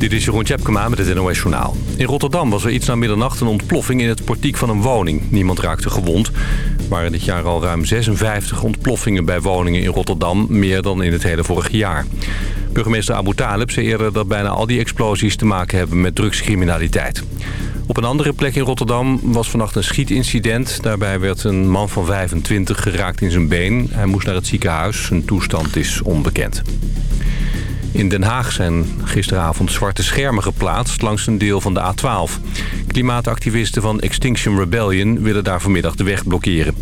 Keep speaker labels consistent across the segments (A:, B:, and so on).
A: Dit is Jeroen Tjepkema met het NOS Journaal. In Rotterdam was er iets na middernacht een ontploffing in het portiek van een woning. Niemand raakte gewond. Er waren dit jaar al ruim 56 ontploffingen bij woningen in Rotterdam. Meer dan in het hele vorig jaar. Burgemeester Abu Talib zei eerder dat bijna al die explosies te maken hebben met drugscriminaliteit. Op een andere plek in Rotterdam was vannacht een schietincident. Daarbij werd een man van 25 geraakt in zijn been. Hij moest naar het ziekenhuis. Zijn toestand is onbekend. In Den Haag zijn gisteravond zwarte schermen geplaatst langs een deel van de A12. Klimaatactivisten van Extinction Rebellion willen daar vanmiddag de weg blokkeren.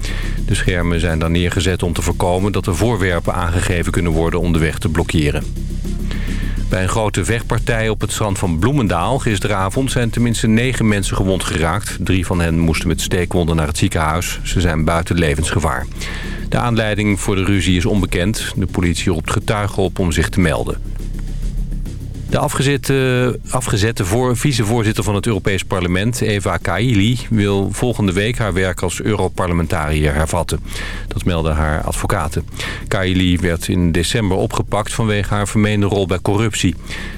A: De schermen zijn daar neergezet om te voorkomen dat er voorwerpen aangegeven kunnen worden om de weg te blokkeren. Bij een grote wegpartij op het strand van Bloemendaal gisteravond zijn tenminste negen mensen gewond geraakt. Drie van hen moesten met steekwonden naar het ziekenhuis. Ze zijn buiten levensgevaar. De aanleiding voor de ruzie is onbekend. De politie roept getuigen op om zich te melden. De afgezette, afgezette voor, vicevoorzitter van het Europees Parlement, Eva Kaili... wil volgende week haar werk als Europarlementariër hervatten. Dat melden haar advocaten. Kaili werd in december opgepakt vanwege haar vermeende rol bij corruptie.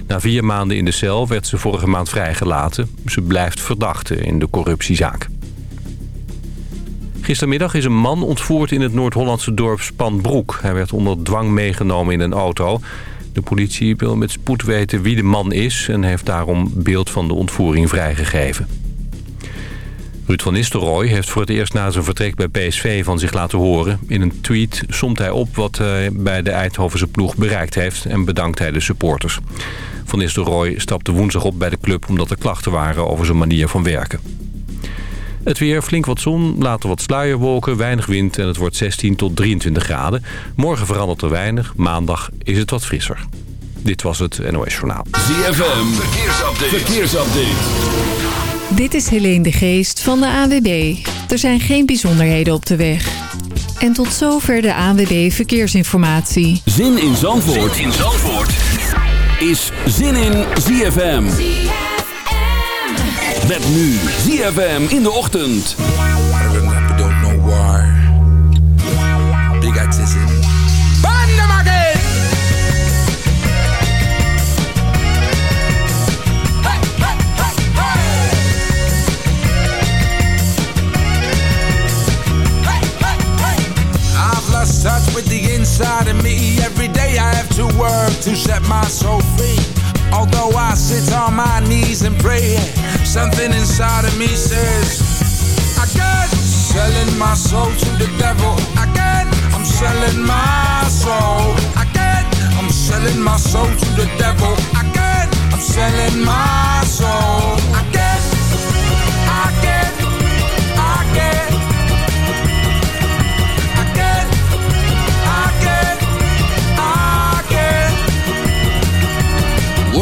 A: Na vier maanden in de cel werd ze vorige maand vrijgelaten. Ze blijft verdachte in de corruptiezaak. Gistermiddag is een man ontvoerd in het Noord-Hollandse dorp Spanbroek. Hij werd onder dwang meegenomen in een auto. De politie wil met spoed weten wie de man is... en heeft daarom beeld van de ontvoering vrijgegeven. Ruud van Nistelrooy heeft voor het eerst na zijn vertrek bij PSV van zich laten horen. In een tweet somt hij op wat hij bij de Eindhovense ploeg bereikt heeft... en bedankt hij de supporters. Van Nistelrooy stapte woensdag op bij de club omdat er klachten waren over zijn manier van werken. Het weer, flink wat zon, later wat sluierwolken, weinig wind en het wordt 16 tot 23 graden. Morgen verandert er weinig, maandag is het wat frisser. Dit was het NOS Journaal.
B: ZFM, verkeersupdate. verkeersupdate.
C: Dit is Helene de Geest van de AWB. Er zijn geen bijzonderheden op de weg. En tot zover de ANWB Verkeersinformatie.
B: Zin in Zandvoort, zin in Zandvoort. is Zin in ZFM. Met nu ZFM in de ochtend.
D: don't know why. Big access touch with the inside of me. Every day I have to work to set my soul free. Although I sit on my knees and pray, something inside of me says, Again, selling my soul to the devil. Again, I'm selling my soul. Again, I'm selling my soul to the devil. Again, I'm selling my soul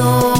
E: corazón.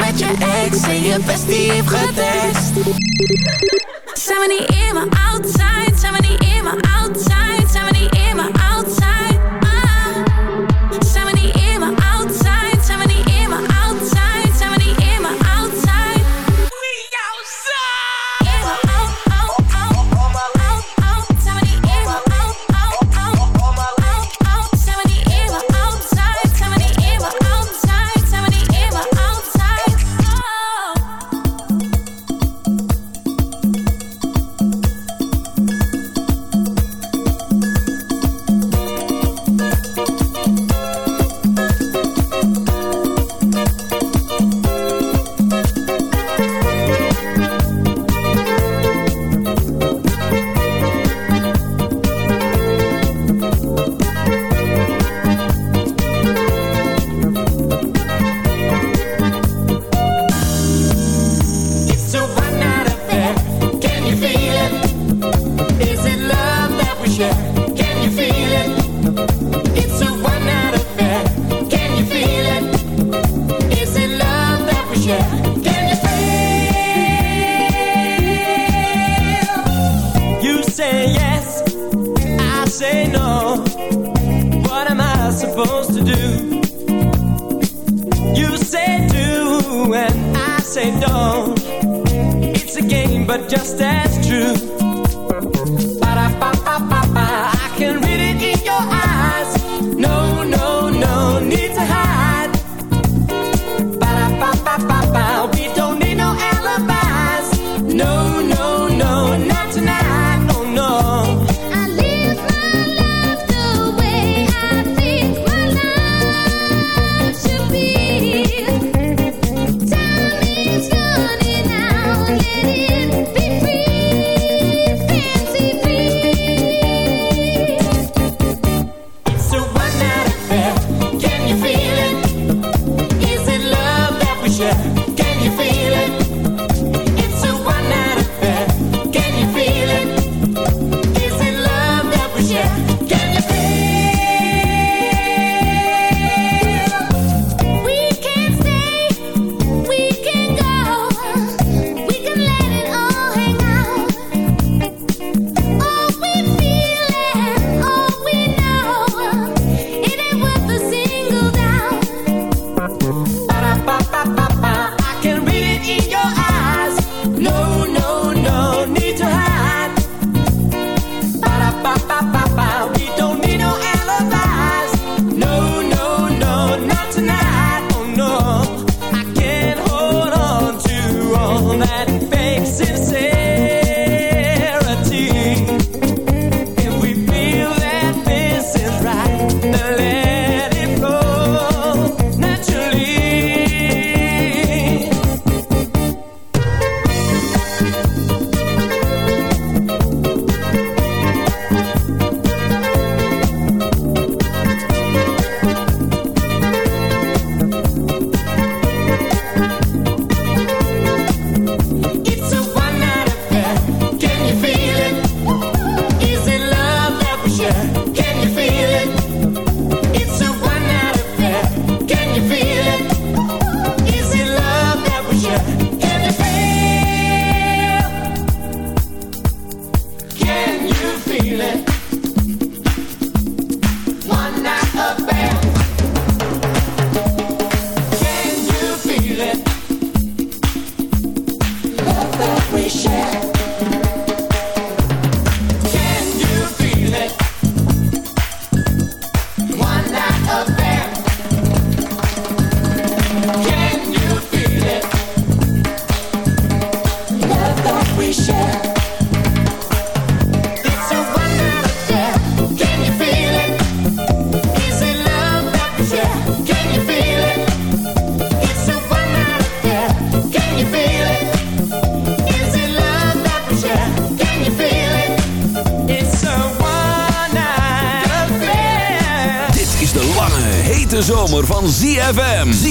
B: met je ex en je bestie heeft getest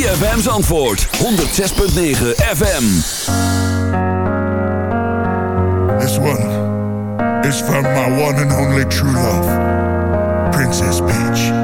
B: FM's antwoord 106.9 FM.
F: This one is from my one and only true love, Princess Peach.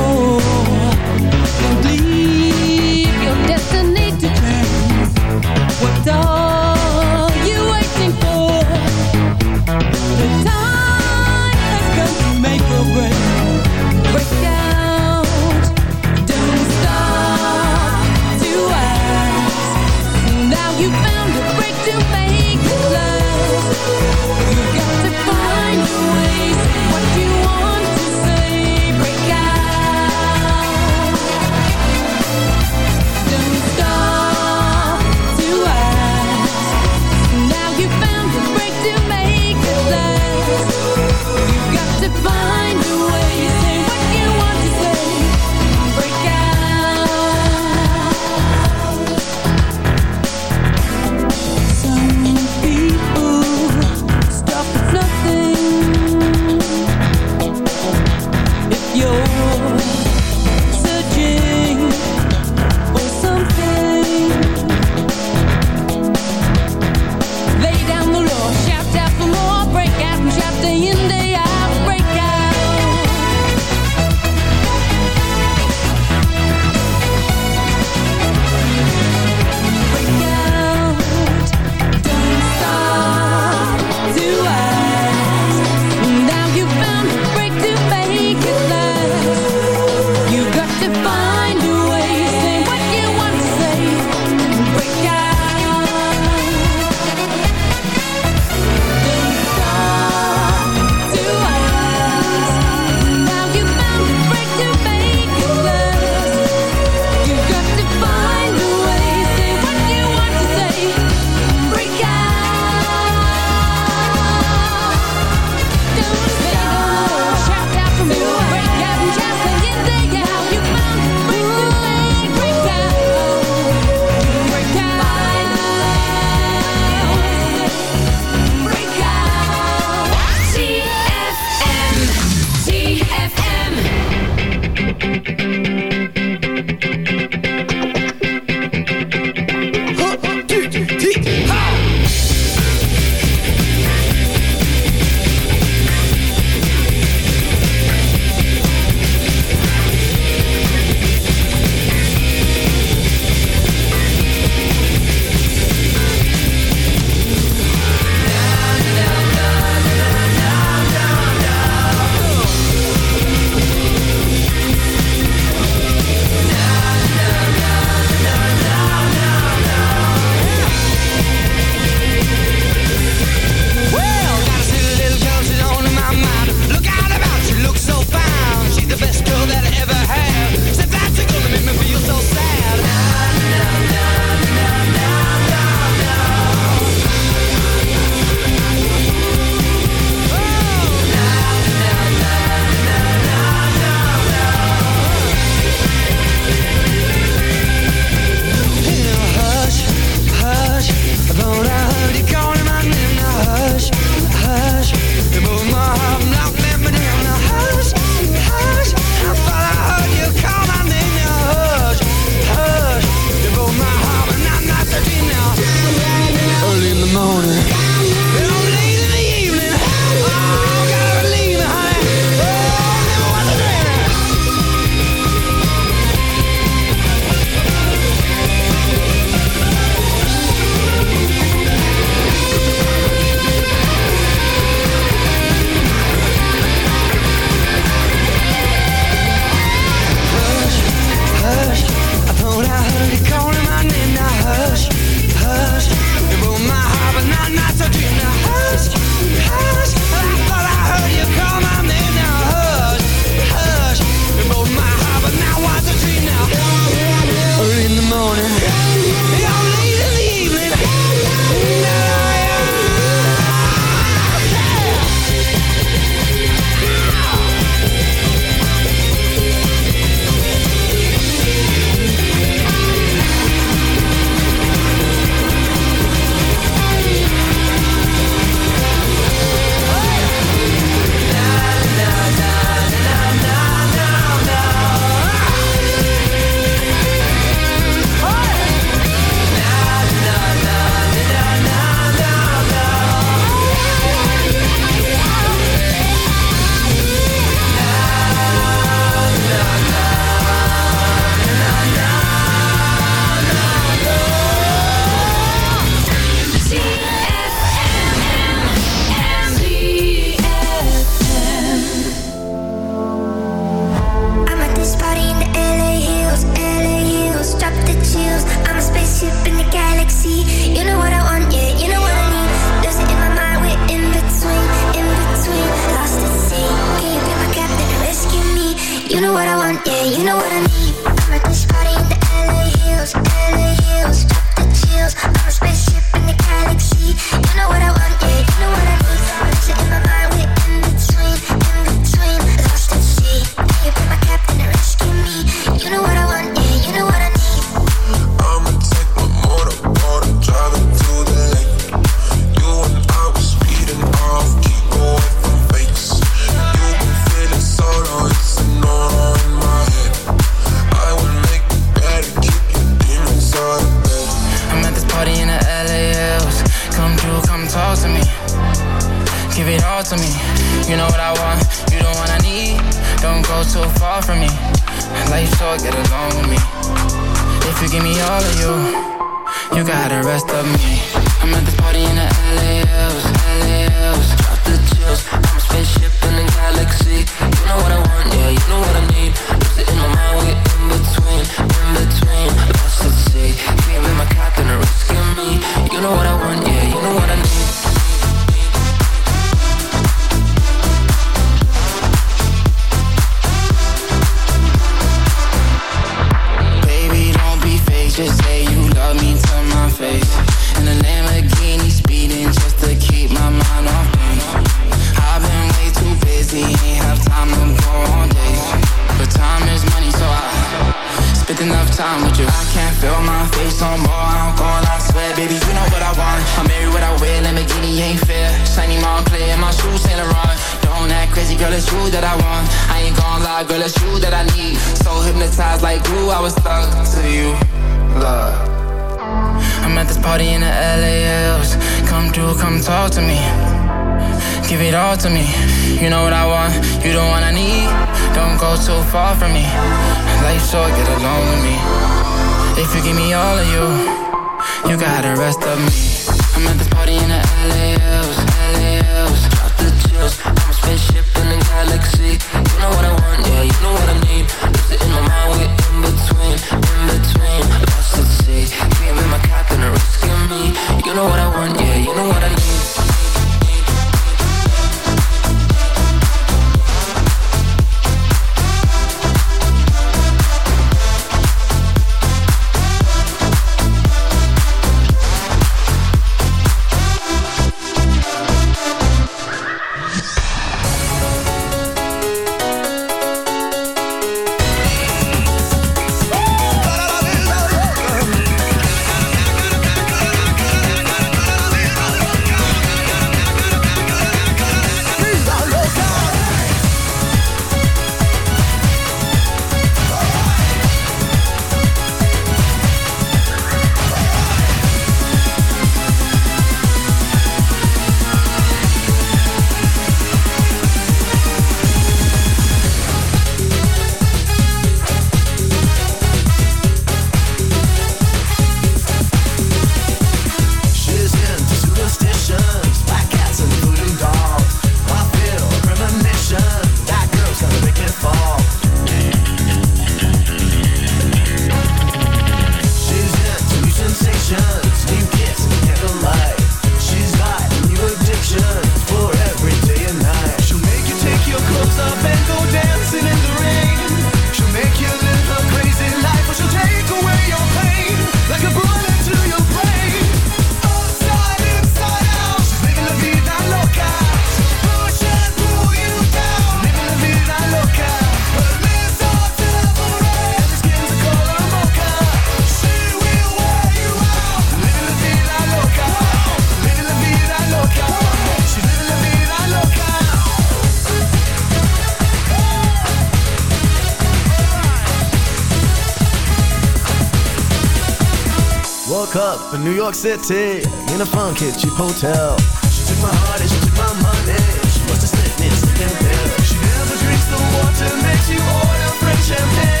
G: woke up in New York City in a funky cheap hotel. She took my heart and she took my money. She was a sniffing, sniffing pill. She never drinks the water, makes you order French champagne.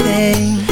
H: everything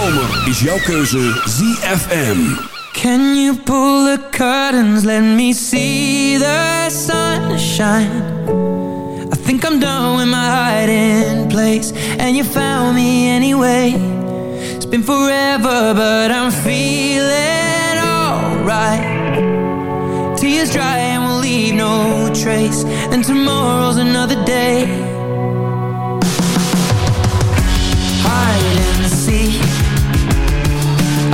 I: zomer is jouw keuze ZFM.
G: Can you pull the curtains, let me see the sunshine. I think I'm done with my hiding place. And you found me anyway. It's been forever, but I'm feeling alright. Tears dry and we'll leave no trace. And tomorrow's another day.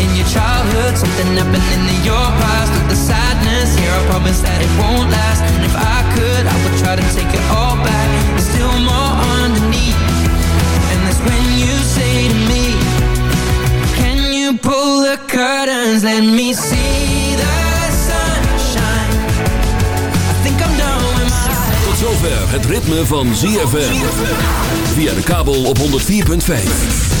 G: in your childhood Something happened in your past With the sadness here I promise that it won't last And if I could, I would try to take it all back There's still more underneath And that's when you say to me Can you pull the curtains, let me see the sunshine I think I'm done with my
I: Tot zover het ritme van ZFM Via de kabel op 104.5